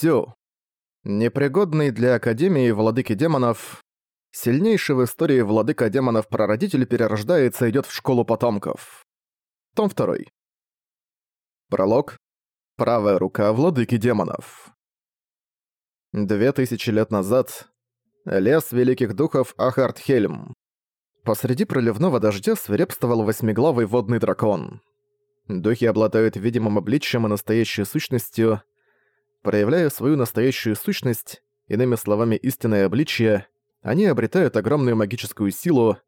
Сю. Непригодный для Академии Владыки Демонов, сильнейший в истории Владыка Демонов-прародитель перерождается и идёт в школу потомков. Том 2. Пролог. Правая рука Владыки Демонов. Две тысячи лет назад. Лес Великих Духов Ахартхельм. Посреди проливного дождя свирепствовал восьмиглавый водный дракон. Духи обладают видимым обличием и настоящей сущностью. Проявляя свою настоящую сущность, иными словами истинное обличие, они обретают огромную магическую силу,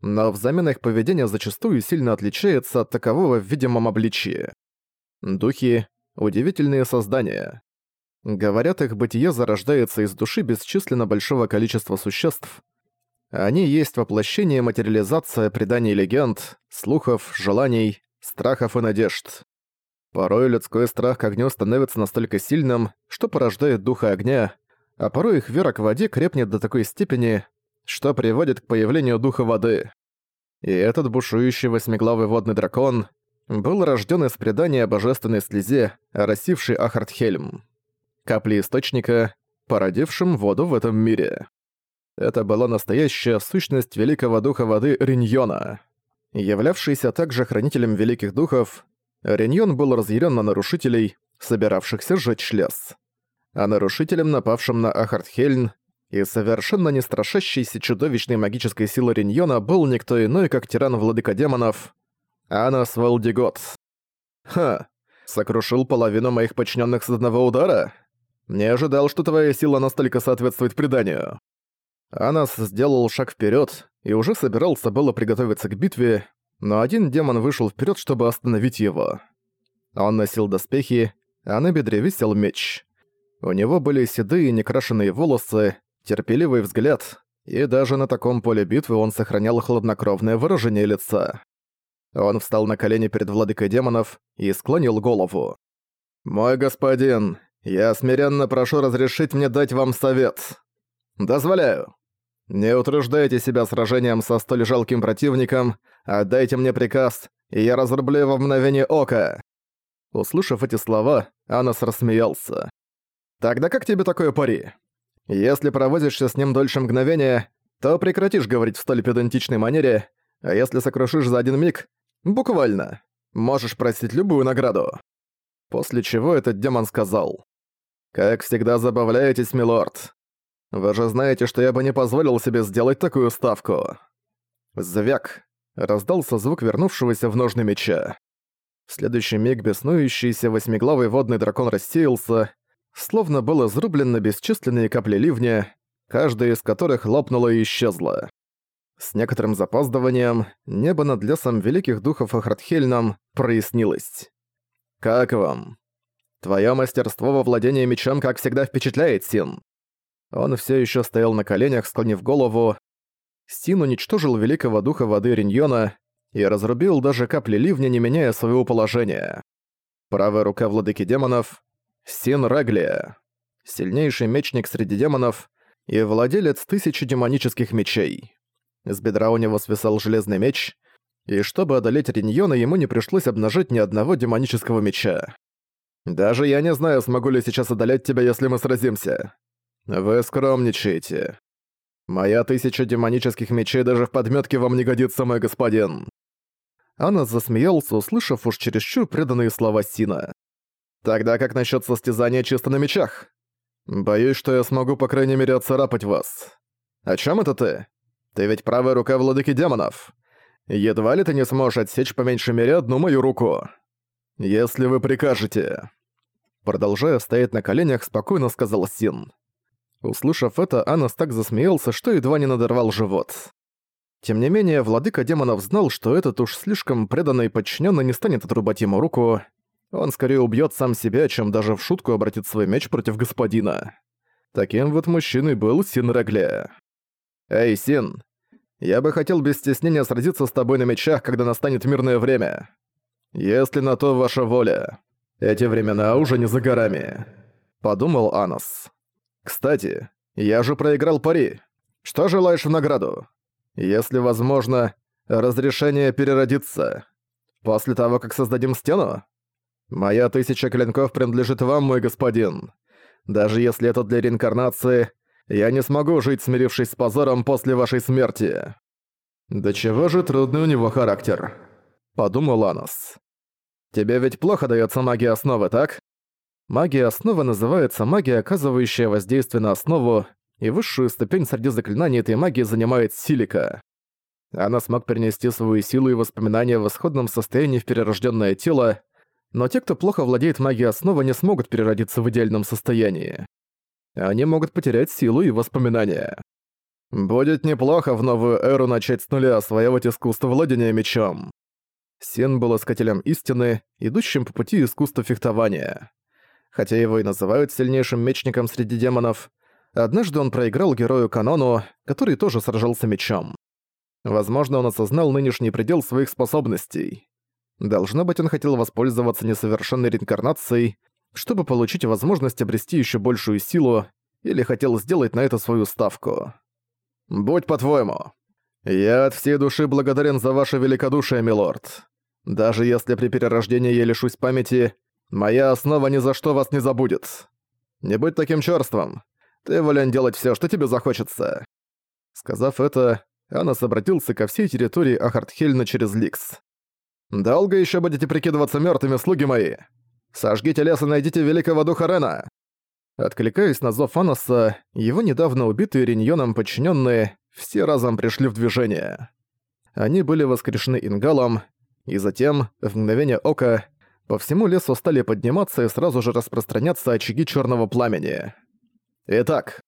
но взамен их поведение зачастую сильно отличается от такового в видимом обличии. Духи — удивительные создания. Говорят, их бытие зарождается из души бесчисленно большого количества существ. Они есть воплощение материализация преданий легенд, слухов, желаний, страхов и надежд. Порой людской страх к огню становится настолько сильным, что порождает духа огня, а порой их вера к воде крепнет до такой степени, что приводит к появлению духа воды. И этот бушующий восьмиглавый водный дракон был рожден из предания божественной слезе, оросившей Ахартхельм. Капли источника, породившим воду в этом мире. Это была настоящая сущность великого духа воды Риньона. Являвшийся также хранителем великих духов, Реньон был разъярен на нарушителей, собиравшихся сжечь лес. А нарушителем, напавшим на Ахартхельн, и совершенно не страшащейся чудовищной магической силы Риньона был никто иной, как тиран-владыка демонов, Анас Валдигот. Ха, сокрушил половину моих подчиненных с одного удара? Не ожидал, что твоя сила настолько соответствует преданию. Анас сделал шаг вперед и уже собирался было приготовиться к битве, но один демон вышел вперед, чтобы остановить его. Он носил доспехи, а на бедре висел меч. У него были седые некрашенные волосы, терпеливый взгляд, и даже на таком поле битвы он сохранял хладнокровное выражение лица. Он встал на колени перед владыкой демонов и склонил голову. «Мой господин, я смиренно прошу разрешить мне дать вам совет. Дозволяю. Не утруждайте себя сражением со столь жалким противником, отдайте мне приказ, и я разрублю его в мгновение ока». Услышав эти слова, Анас рассмеялся. «Тогда как тебе такое пари? Если проводишься с ним дольше мгновения, то прекратишь говорить в столь педантичной манере, а если сокрушишь за один миг, буквально, можешь просить любую награду». После чего этот демон сказал. «Как всегда забавляетесь, милорд. Вы же знаете, что я бы не позволил себе сделать такую ставку». Звяк. Раздался звук вернувшегося в ножны меча. В следующий миг беснующийся восьмиглавый водный дракон рассеялся, словно было изрублено бесчисленные капли ливня, каждая из которых лопнула и исчезла. С некоторым запаздыванием небо над лесом великих духов Ахартхельном прояснилось. «Как вам? Твое мастерство во владении мечом, как всегда, впечатляет, Син. Он все еще стоял на коленях, склонив голову. Син уничтожил великого духа воды Риньона и разрубил даже капли ливня, не меняя своего положения. Правая рука владыки демонов — Син Раглия. Сильнейший мечник среди демонов и владелец тысячи демонических мечей. С бедра у него свисал железный меч, и чтобы одолеть Риньона, ему не пришлось обнажить ни одного демонического меча. «Даже я не знаю, смогу ли сейчас одолеть тебя, если мы сразимся. «Вы скромничаете. Моя тысяча демонических мечей даже в подметке вам не годится, мой господин». Анна засмеялся, услышав уж чересчур преданные слова Сина. «Тогда как насчет состязания чисто на мечах? Боюсь, что я смогу, по крайней мере, отцарапать вас. О чем это ты? Ты ведь правая рука владыки демонов. Едва ли ты не сможешь отсечь по меньшей мере одну мою руку. Если вы прикажете». Продолжая стоять на коленях, спокойно сказал Син. Услышав это, Анас так засмеялся, что едва не надорвал живот. Тем не менее, владыка демонов знал, что этот уж слишком преданный подчиненный не станет отрубать ему руку. Он скорее убьет сам себя, чем даже в шутку обратит свой меч против господина. Таким вот мужчиной был Син Регле. «Эй, Син, я бы хотел без стеснения сразиться с тобой на мечах, когда настанет мирное время. Если на то ваша воля. Эти времена уже не за горами», — подумал Анас. Кстати, я же проиграл пари. Что желаешь в награду? Если возможно, разрешение переродиться. После того, как создадим стену? Моя тысяча клинков принадлежит вам, мой господин. Даже если это для реинкарнации, я не смогу жить, смирившись с позором после вашей смерти». «Да чего же трудный у него характер?» – подумал Анос. «Тебе ведь плохо дается магия основы, так?» Магия основы называется магия, оказывающая воздействие на основу, и высшую ступень среди заклинаний этой магии занимает Силика. Она смог перенести свою силу и воспоминания в исходном состоянии в перерожденное тело, но те, кто плохо владеет магией основы, не смогут переродиться в идеальном состоянии. Они могут потерять силу и воспоминания. Будет неплохо в новую эру начать с нуля осваивать искусство владения мечом. Син был искателем истины, идущим по пути искусства фехтования. Хотя его и называют сильнейшим мечником среди демонов, однажды он проиграл герою Канону, который тоже сражался мечом. Возможно, он осознал нынешний предел своих способностей. Должно быть, он хотел воспользоваться несовершенной реинкарнацией, чтобы получить возможность обрести еще большую силу, или хотел сделать на это свою ставку. «Будь по-твоему. Я от всей души благодарен за ваше великодушие, милорд. Даже если при перерождении я лишусь памяти, моя основа ни за что вас не забудет. Не будь таким чёрством. Ты волен делать всё, что тебе захочется». Сказав это, Анас обратился ко всей территории Ахартхельна через Ликс. «Долго ещё будете прикидываться мёртвыми, слуги мои? Сожгите лес и найдите великого духа Рена!» Откликаясь на зов Анаса, его недавно убитые Риньоном подчиненные все разом пришли в движение. Они были воскрешены Ингалом, и затем, в мгновение ока, по всему лесу стали подниматься и сразу же распространяться очаги черного пламени. Итак,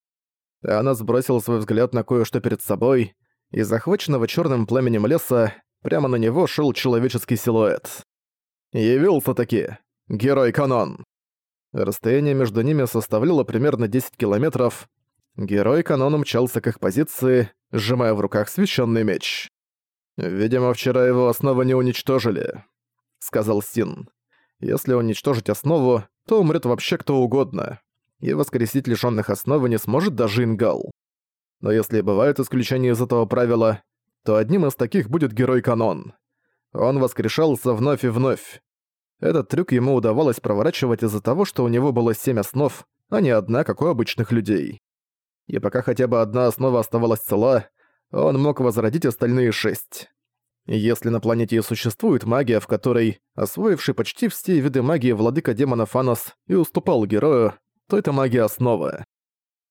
она сбросила свой взгляд на кое-что перед собой, и захваченного черным пламенем леса прямо на него шел человеческий силуэт. Явился-таки герой-канон. Расстояние между ними составляло примерно 10 километров. Герой канон мчался к их позиции, сжимая в руках священный меч. «Видимо, вчера его основу не уничтожили», — сказал Син. «Если уничтожить основу, то умрет вообще кто угодно, и воскресить лишённых основы не сможет даже Ингал. Но если бывают исключения из этого правила, то одним из таких будет герой-канон. Он воскрешался вновь и вновь. Этот трюк ему удавалось проворачивать из-за того, что у него было семь основ, а не одна, как у обычных людей. И пока хотя бы одна основа оставалась цела, он мог возродить остальные шесть. Если на планете и существует магия, в которой, освоивший почти все виды магии владыка демона Фанос и уступал герою, то это магия основы.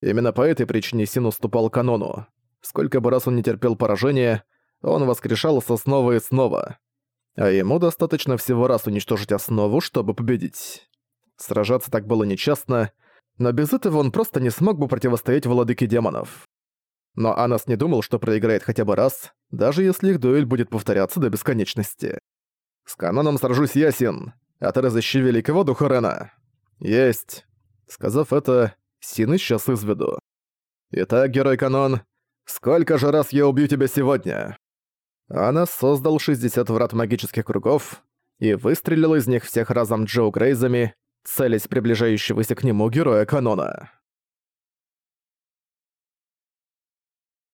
Именно по этой причине Син уступал канону. Сколько бы раз он не терпел поражения, он воскрешался снова и снова а ему достаточно всего раз уничтожить основу, чтобы победить. Сражаться так было нечестно, но без этого он просто не смог бы противостоять владыке демонов. Но Анас не думал, что проиграет хотя бы раз, даже если их дуэль будет повторяться до бесконечности. «С каноном сражусь ясен, а ты разыщи великого духа Рена». «Есть». Сказав это, Син исчез из виду. «Итак, герой-канон, сколько же раз я убью тебя сегодня?» Она создал 60 врат магических кругов и выстрелил из них всех разом Джоу Грейзами, целясь приближающегося к нему героя канона.